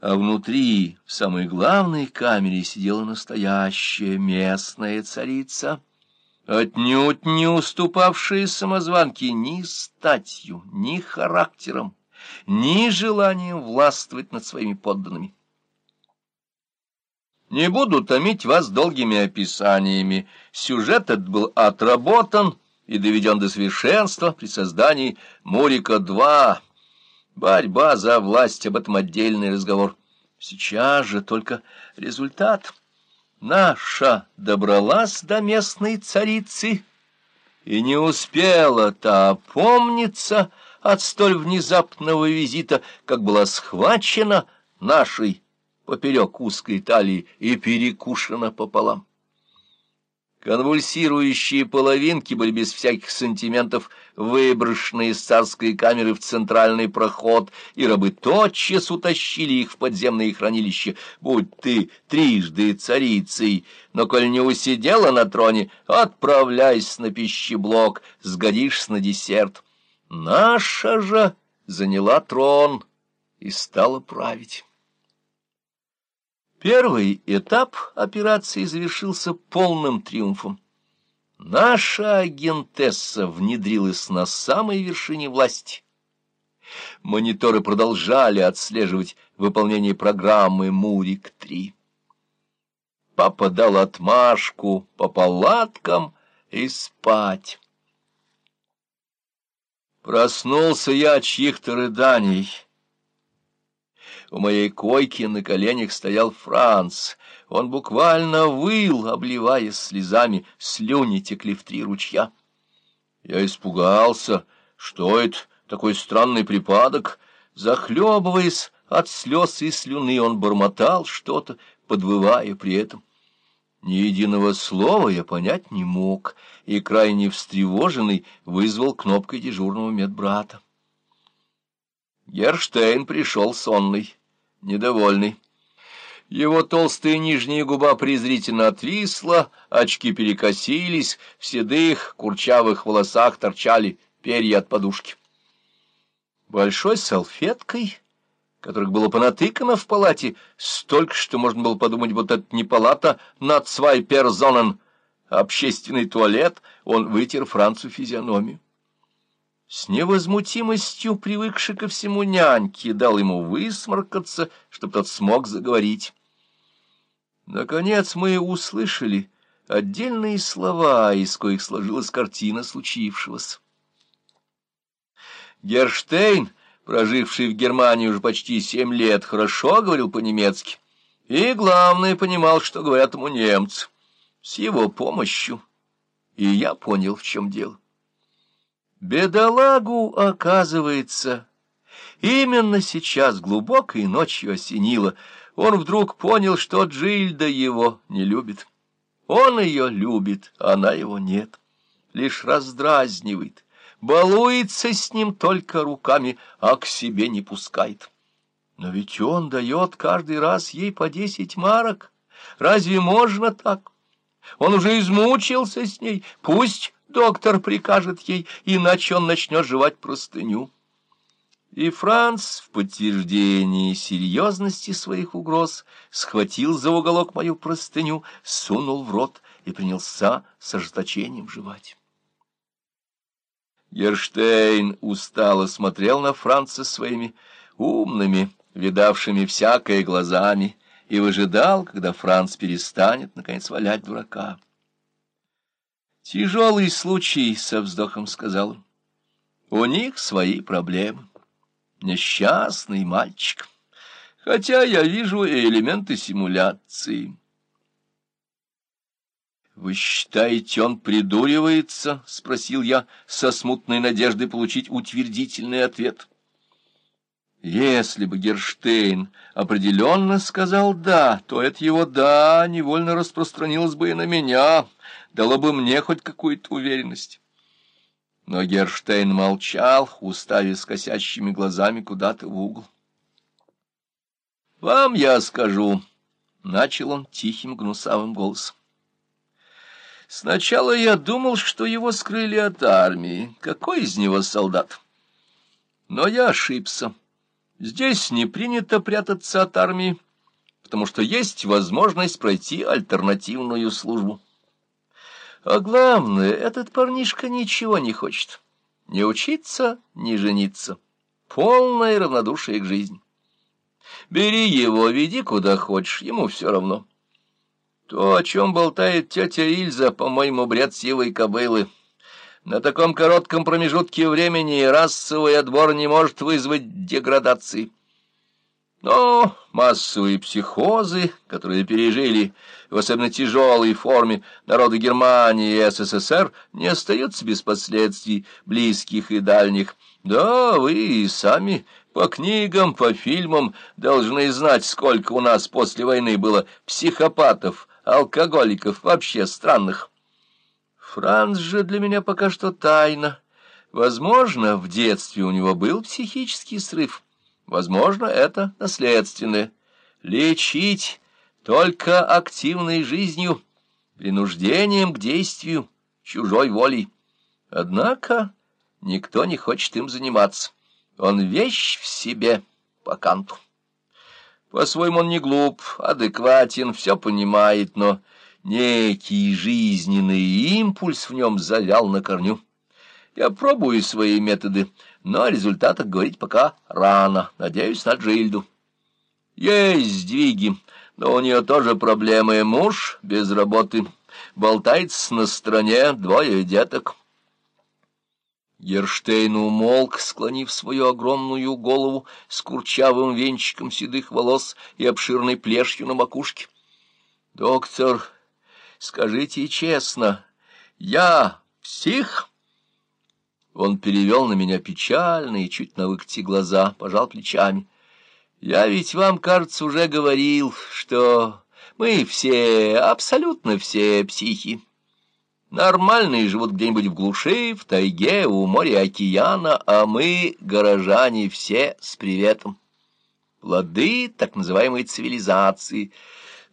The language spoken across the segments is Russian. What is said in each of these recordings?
а внутри, в самой главной камере, сидела настоящая местная царица, отнюдь не уступавшая самозванке ни статью, ни характером, ни желанием властвовать над своими подданными. Не буду томить вас долгими описаниями. Сюжет этот был отработан и доведен до совершенства при создании «Мурика-2». Борьба за власть — об этом отдельный разговор. Сейчас же только результат. Наша добралась до местной царицы и не успела та опомниться от столь внезапного визита, как была схвачена нашей поперек узкой талии и перекушена пополам. Конвульсирующие половинки были без всяких сантиментов выброшены из царской камеры в центральный проход, и рабы тотчас утащили их в подземные хранилища. Будь ты трижды царицей, но коль не усидела на троне, отправляйся на пищеблок, сгодишься на десерт. Наша же заняла трон и стала править. Первый этап операции завершился полным триумфом. Наша агентесса внедрилась на самой вершине власти. Мониторы продолжали отслеживать выполнение программы «Мурик-3». Папа дал отмашку по палаткам и спать. Проснулся я от чьих-то рыданий. У моей койки на коленях стоял Франц. Он буквально выл, обливаясь слезами, слюни текли в три ручья. Я испугался, что это такой странный припадок. Захлебываясь от слез и слюны, он бормотал что-то, подвывая при этом. Ни единого слова я понять не мог, и, крайне встревоженный, вызвал кнопкой дежурного медбрата. Герштейн пришел сонный недовольный. Его толстая нижняя губа презрительно отвисла, очки перекосились, в седых курчавых волосах торчали перья от подушки. Большой салфеткой, которых было понатыкано в палате, столько, что можно было подумать, вот это не палата на цвайперзонен, а общественный туалет, он вытер Францу физиономию. С невозмутимостью, привыкший ко всему няньки, дал ему высморкаться, чтобы тот смог заговорить. Наконец мы услышали отдельные слова, из коих сложилась картина случившегося. Герштейн, проживший в Германии уже почти семь лет, хорошо говорил по-немецки и, главное, понимал, что говорят ему немцы. С его помощью и я понял, в чем дело. Бедолагу, оказывается, именно сейчас глубокой ночью осенило. Он вдруг понял, что Джильда его не любит. Он ее любит, она его нет. Лишь раздразнивает, балуется с ним только руками, а к себе не пускает. Но ведь он дает каждый раз ей по десять марок. Разве можно так? Он уже измучился с ней. Пусть Доктор прикажет ей, иначе он начнет жевать простыню. И Франц в подтверждении серьезности своих угроз схватил за уголок мою простыню, сунул в рот и принялся с ожесточением жевать. Герштейн устало смотрел на Франца своими умными, видавшими всякое глазами, и выжидал, когда Франц перестанет, наконец, валять дурака. Тяжелый случай, — со вздохом сказал. У них свои проблемы. Несчастный мальчик. Хотя я вижу и элементы симуляции. «Вы считаете, он придуривается?» — спросил я, со смутной надеждой получить утвердительный ответ. Если бы Герштейн определенно сказал «да», то это его «да» невольно распространилось бы и на меня — дало бы мне хоть какую-то уверенность. Но Герштейн молчал, уставив косящими глазами куда-то в угол. «Вам я скажу», — начал он тихим гнусавым голосом. «Сначала я думал, что его скрыли от армии. Какой из него солдат?» Но я ошибся. Здесь не принято прятаться от армии, потому что есть возможность пройти альтернативную службу. А главное, этот парнишка ничего не хочет. Не учиться, не жениться. Полное равнодушие к жизни. Бери его, веди куда хочешь, ему все равно. То, о чем болтает тетя Ильза, по-моему, бред сивой кобылы. На таком коротком промежутке времени расовый отбор не может вызвать деградации. Но массовые психозы, которые пережили в особенно тяжелой форме народы Германии и СССР, не остаются без последствий, близких и дальних. Да, вы и сами по книгам, по фильмам должны знать, сколько у нас после войны было психопатов, алкоголиков, вообще странных. Франц же для меня пока что тайна. Возможно, в детстве у него был психический срыв. Возможно, это наследственное. Лечить только активной жизнью, принуждением к действию, чужой волей. Однако никто не хочет им заниматься. Он вещь в себе по канту. По-своему он не глуп, адекватен, все понимает, но некий жизненный импульс в нем завял на корню. Я пробую свои методы, но о результатах говорить пока рано. Надеюсь на Джильду. Есть сдвиги, но у нее тоже проблемы. Муж без работы, болтается на стороне, двое деток. Герштейн умолк, склонив свою огромную голову с курчавым венчиком седых волос и обширной плешью на макушке. — Доктор, скажите честно, я псих? Он перевел на меня печальные, чуть на выкате глаза, пожал плечами. — Я ведь вам, кажется, уже говорил, что мы все, абсолютно все психи. Нормальные живут где-нибудь в глуши, в тайге, у моря океана, а мы, горожане, все с приветом. Плоды так называемой цивилизации.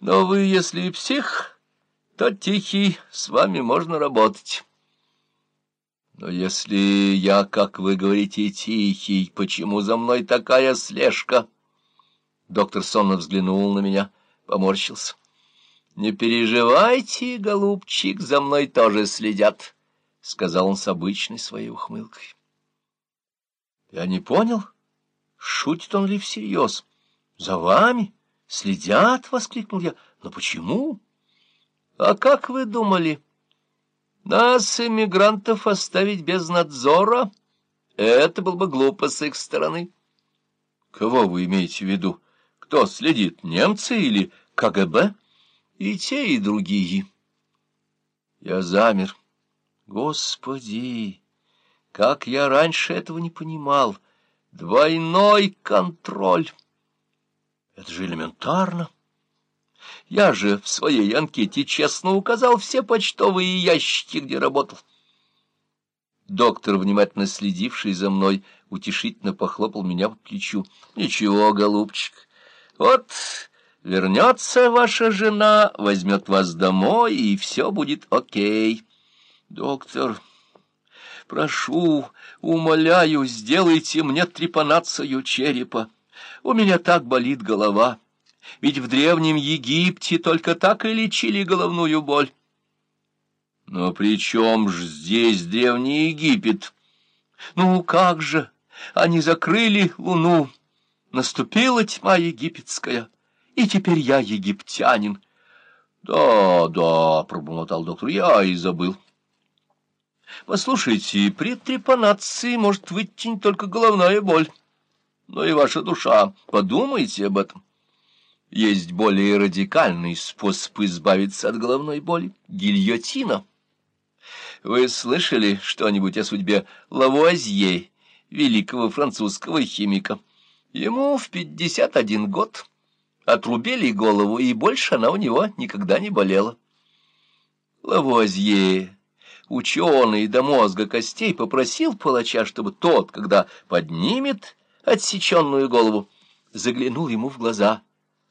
Но вы, если псих, то тихий, с вами можно работать. Но если я, как вы говорите, тихий, почему за мной такая слежка? Доктор сонно взглянул на меня, поморщился. «Не переживайте, голубчик, за мной тоже следят», — сказал он с обычной своей ухмылкой. Я не понял, шутит он ли всерьез. «За вами? Следят?» — воскликнул я. «Но почему?» «А как вы думали? Нас, эмигрантов, оставить без надзора? Это было бы глупо с их стороны». «Кого вы имеете в виду? Кто следит, немцы или КГБ?» и те, и другие. Я замер. Господи, как я раньше этого не понимал! Двойной контроль! Это же элементарно! Я же в своей анкете честно указал все почтовые ящики, где работал. Доктор, внимательно следивший за мной, утешительно похлопал меня по плечу. — Ничего, голубчик, вот Вернется ваша жена, возьмет вас домой, и все будет окей. Доктор, прошу, умоляю, сделайте мне трепанацию черепа. У меня так болит голова. Ведь в Древнем Египте только так и лечили головную боль. Но при чем ж здесь Древний Египет? Ну, как же, они закрыли луну. Наступила тьма египетская и теперь я египтянин. — Да, да, — пробормотал доктор, — я и забыл. — Послушайте, при трепанации может выйти не только головная боль, но и ваша душа. Подумайте об этом. Есть более радикальный способ избавиться от головной боли — гильотина. Вы слышали что-нибудь о судьбе Лавуазье, великого французского химика? Ему в пятьдесят один год... Отрубили голову, и больше она у него никогда не болела. Лавуазье, ученый до мозга костей, попросил палача, чтобы тот, когда поднимет отсеченную голову, заглянул ему в глаза,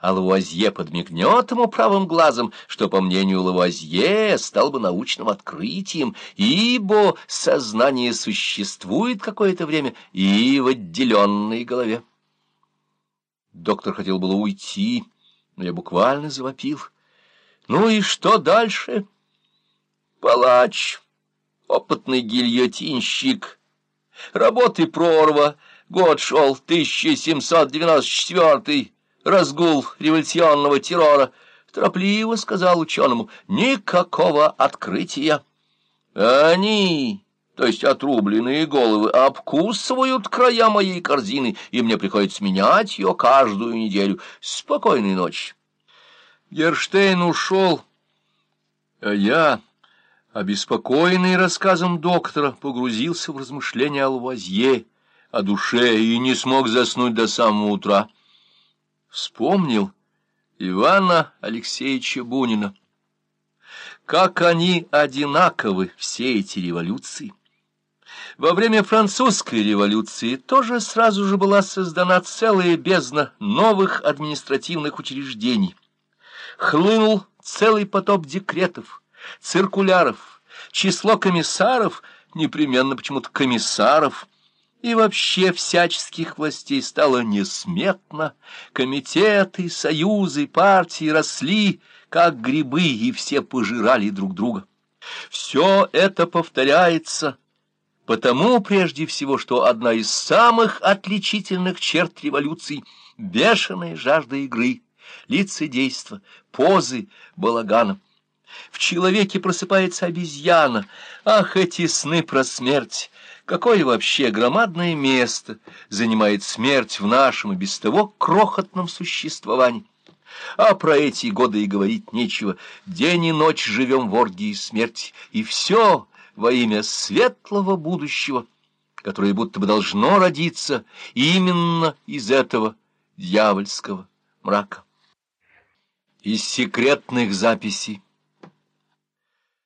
а Лавуазье подмигнет ему правым глазом, что, по мнению Лавуазье, стал бы научным открытием, ибо сознание существует какое-то время и в отделенной голове. Доктор хотел было уйти, но я буквально завопил. Ну и что дальше? Палач, опытный гильотинщик, работы прорва, год шел 1794 разгул революционного террора, торопливо сказал ученому, никакого открытия. Они то есть отрубленные головы, обкусывают края моей корзины, и мне приходится менять ее каждую неделю. Спокойной ночи. Герштейн ушел, а я, обеспокоенный рассказом доктора, погрузился в размышления о Лавазье, о душе, и не смог заснуть до самого утра. Вспомнил Ивана Алексеевича Бунина. Как они одинаковы, все эти революции! Во время французской революции тоже сразу же была создана целая бездна новых административных учреждений. Хлынул целый поток декретов, циркуляров, число комиссаров, непременно почему-то комиссаров, и вообще всяческих властей стало несметно. Комитеты, союзы, партии росли, как грибы, и все пожирали друг друга. Все это повторяется Потому, прежде всего, что одна из самых отличительных черт революции — бешеная жажда игры, лицедейства, позы, балагана. В человеке просыпается обезьяна. Ах, эти сны про смерть! Какое вообще громадное место занимает смерть в нашем и без того крохотном существовании! А про эти годы и говорить нечего. День и ночь живем в оргии смерти, и все во имя светлого будущего, которое будто бы должно родиться именно из этого дьявольского мрака. Из секретных записей